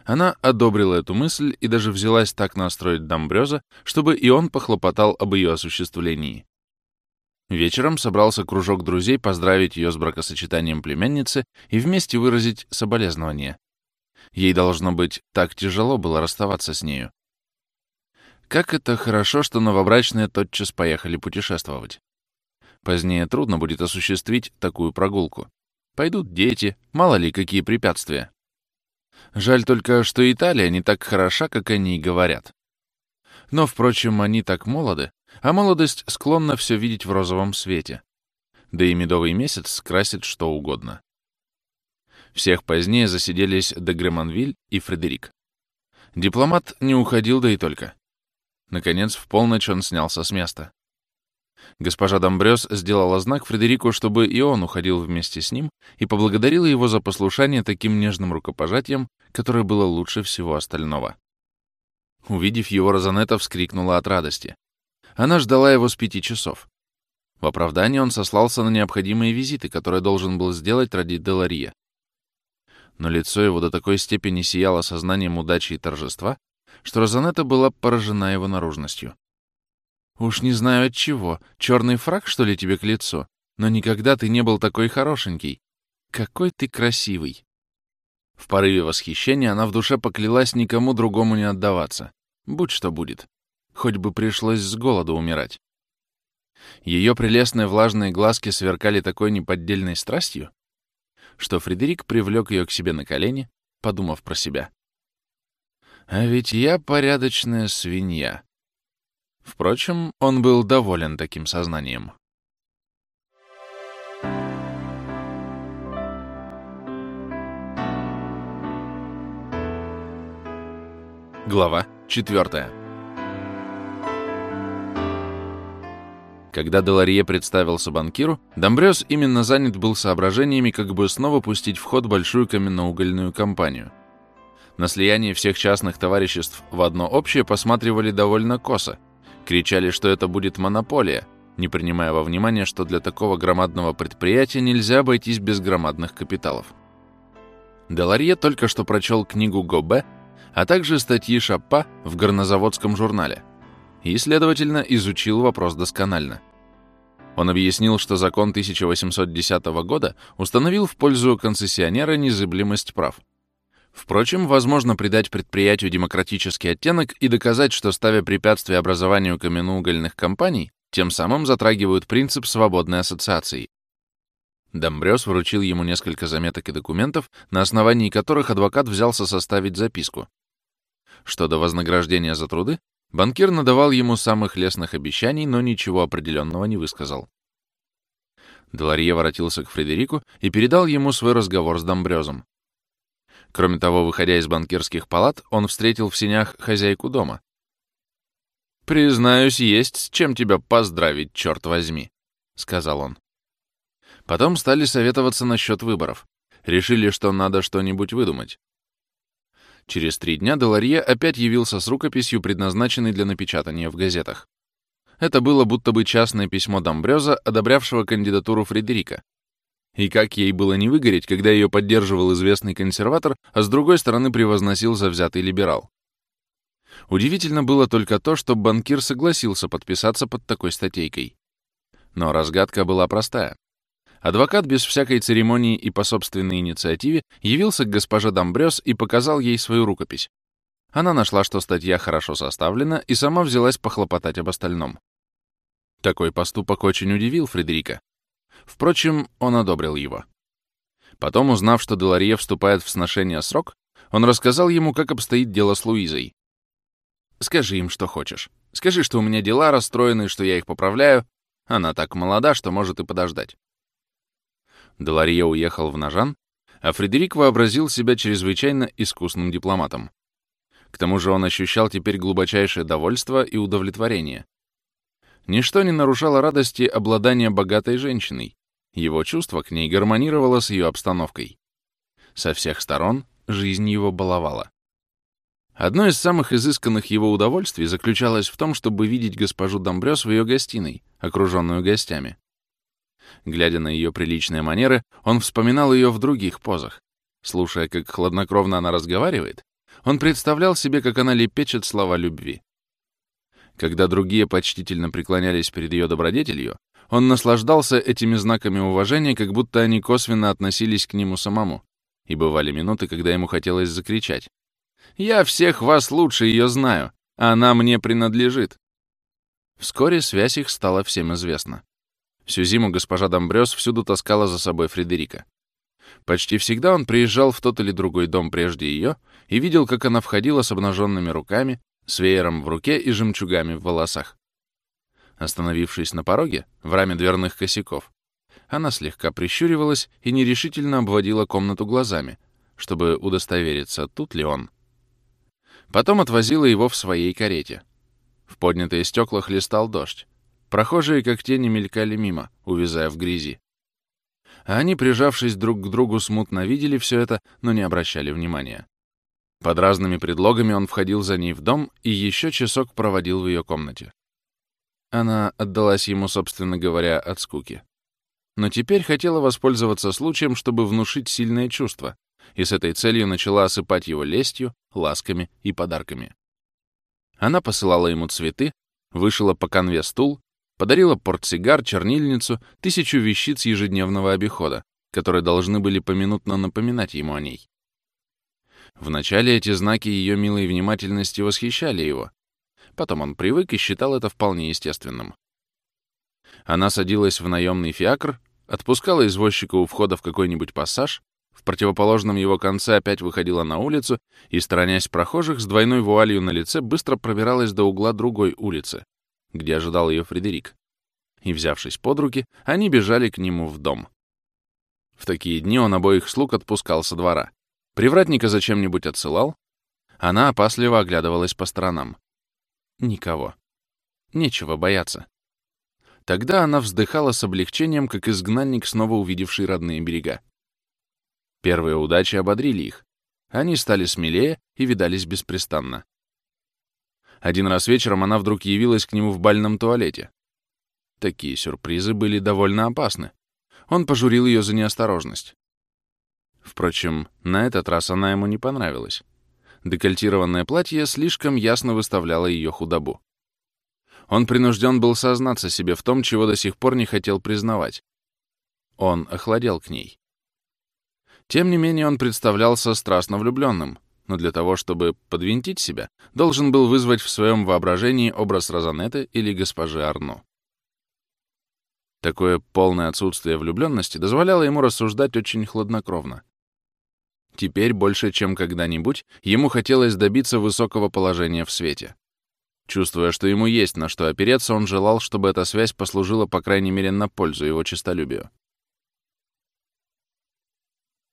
A: Она одобрила эту мысль и даже взялась так настроить Домбрёза, чтобы и он похлопотал об ее осуществлении. Вечером собрался кружок друзей поздравить ее с бракосочетанием племянницы и вместе выразить соболезнования. Ей, должно быть, так тяжело было расставаться с нею. Как это хорошо, что новобрачные тотчас поехали путешествовать. Позднее трудно будет осуществить такую прогулку. Пойдут дети, мало ли какие препятствия. Жаль только, что Италия не так хороша, как они и говорят. Но, впрочем, они так молоды, а молодость склонна все видеть в розовом свете. Да и медовый месяц скрасит что угодно. Всех позднее засиделись де Гремонвиль и Фредерик. Дипломат не уходил, да и только. Наконец, в полночь он снялся с места. Госпожа Домбрёс сделала знак Фредерику, чтобы и он уходил вместе с ним, и поблагодарила его за послушание таким нежным рукопожатием, которое было лучше всего остального. Увидев его, Розанетта вскрикнула от радости. Она ждала его с пяти часов. В оправдании он сослался на необходимые визиты, которые должен был сделать ради Делария но лицо его до такой степени сияло сознанием удачи и торжества, что Розанетта была поражена его наружностью. «Уж не знаю от чего, черный фраг, что ли, тебе к лицу? Но никогда ты не был такой хорошенький. Какой ты красивый!» В порыве восхищения она в душе поклялась никому другому не отдаваться. Будь что будет. Хоть бы пришлось с голоду умирать. Ее прелестные влажные глазки сверкали такой неподдельной страстью, что Фредерик привлек ее к себе на колени, подумав про себя. «А ведь я порядочная свинья». Впрочем, он был доволен таким сознанием. Глава четвертая. Когда Деларье представился банкиру, Домбрёс именно занят был соображениями, как бы снова пустить в ход большую каменноугольную компанию. На слияние всех частных товариществ в одно общее посматривали довольно косо, кричали, что это будет монополия, не принимая во внимание, что для такого громадного предприятия нельзя обойтись без громадных капиталов. Деларье только что прочел книгу Гобе, а также статьи Шаппа в горнозаводском журнале – и, следовательно, изучил вопрос досконально. Он объяснил, что закон 1810 года установил в пользу концессионера незыблемость прав. Впрочем, возможно придать предприятию демократический оттенок и доказать, что, ставя препятствия образованию каменноугольных компаний, тем самым затрагивают принцип свободной ассоциации. Домбрёс вручил ему несколько заметок и документов, на основании которых адвокат взялся составить записку. Что до вознаграждения за труды, Банкир надавал ему самых лестных обещаний, но ничего определенного не высказал. Деларье воротился к Фредерику и передал ему свой разговор с Домбрёзом. Кроме того, выходя из банкирских палат, он встретил в сенях хозяйку дома. «Признаюсь, есть с чем тебя поздравить, черт возьми», — сказал он. Потом стали советоваться насчет выборов. Решили, что надо что-нибудь выдумать. Через три дня Деларье опять явился с рукописью, предназначенной для напечатания в газетах. это было будто бы частное письмо Домбрёза, одобрявшего кандидатуру Фредерика. И как ей было не выгореть, когда ее поддерживал известный консерватор, а с другой стороны превозносил завзятый либерал. Удивительно было только то, что банкир согласился подписаться под такой статейкой. Но разгадка была простая. Адвокат без всякой церемонии и по собственной инициативе явился к госпоже Домбрёс и показал ей свою рукопись. Она нашла, что статья хорошо составлена, и сама взялась похлопотать об остальном. Такой поступок очень удивил Фредерика. Впрочем, он одобрил его. Потом, узнав, что Деларье вступает в сношение срок, он рассказал ему, как обстоит дело с Луизой. «Скажи им, что хочешь. Скажи, что у меня дела расстроены, что я их поправляю. Она так молода, что может и подождать». Деларье уехал в Нажан, а Фредерик вообразил себя чрезвычайно искусным дипломатом. К тому же он ощущал теперь глубочайшее довольство и удовлетворение. Ничто не нарушало радости обладания богатой женщиной. Его чувство к ней гармонировало с ее обстановкой. Со всех сторон жизнь его баловала. Одно из самых изысканных его удовольствий заключалось в том, чтобы видеть госпожу Домбрёс в ее гостиной, окруженную гостями. Глядя на ее приличные манеры, он вспоминал ее в других позах. Слушая, как хладнокровно она разговаривает, он представлял себе, как она лепечет слова любви. Когда другие почтительно преклонялись перед ее добродетелью, он наслаждался этими знаками уважения, как будто они косвенно относились к нему самому. И бывали минуты, когда ему хотелось закричать. «Я всех вас лучше ее знаю, она мне принадлежит». Вскоре связь их стала всем известна. Всю зиму госпожа Домбрёс всюду таскала за собой Фредерика. Почти всегда он приезжал в тот или другой дом прежде ее и видел, как она входила с обнаженными руками, с веером в руке и жемчугами в волосах. Остановившись на пороге, в раме дверных косяков, она слегка прищуривалась и нерешительно обводила комнату глазами, чтобы удостовериться, тут ли он. Потом отвозила его в своей карете. В поднятые стекла хлестал дождь. Прохожие, как тени, мелькали мимо, увязая в грязи а они, прижавшись друг к другу, смутно видели все это, но не обращали внимания. Под разными предлогами он входил за ней в дом и еще часок проводил в ее комнате. Она отдалась ему, собственно говоря, от скуки. Но теперь хотела воспользоваться случаем, чтобы внушить сильное чувство, и с этой целью начала осыпать его лестью, ласками и подарками. Она посылала ему цветы, вышила по конве стул Подарила портсигар, чернильницу, тысячу вещиц ежедневного обихода, которые должны были поминутно напоминать ему о ней. Вначале эти знаки ее милой внимательности восхищали его. Потом он привык и считал это вполне естественным. Она садилась в наемный фиакр, отпускала извозчика у входа в какой-нибудь пассаж, в противоположном его конце опять выходила на улицу и, сторонясь прохожих, с двойной вуалью на лице быстро пробиралась до угла другой улицы, где ожидал ее Фредерик. И, взявшись под руки, они бежали к нему в дом. В такие дни он обоих слуг отпускал со двора. Привратника зачем-нибудь отсылал. Она опасливо оглядывалась по сторонам. Никого. Нечего бояться. Тогда она вздыхала с облегчением, как изгнанник, снова увидевший родные берега. Первые удачи ободрили их. Они стали смелее и видались беспрестанно. Один раз вечером она вдруг явилась к нему в бальном туалете. Такие сюрпризы были довольно опасны. Он пожурил ее за неосторожность. Впрочем, на этот раз она ему не понравилась. Декольтированное платье слишком ясно выставляло ее худобу. Он принужден был сознаться себе в том, чего до сих пор не хотел признавать. Он охладел к ней. Тем не менее, он представлялся страстно влюбленным, но для того, чтобы подвинтить себя, должен был вызвать в своем воображении образ Розанетты или госпожи Арно. Такое полное отсутствие влюбленности дозволяло ему рассуждать очень хладнокровно. Теперь больше, чем когда-нибудь, ему хотелось добиться высокого положения в свете. Чувствуя, что ему есть на что опереться, он желал, чтобы эта связь послужила, по крайней мере, на пользу его честолюбию.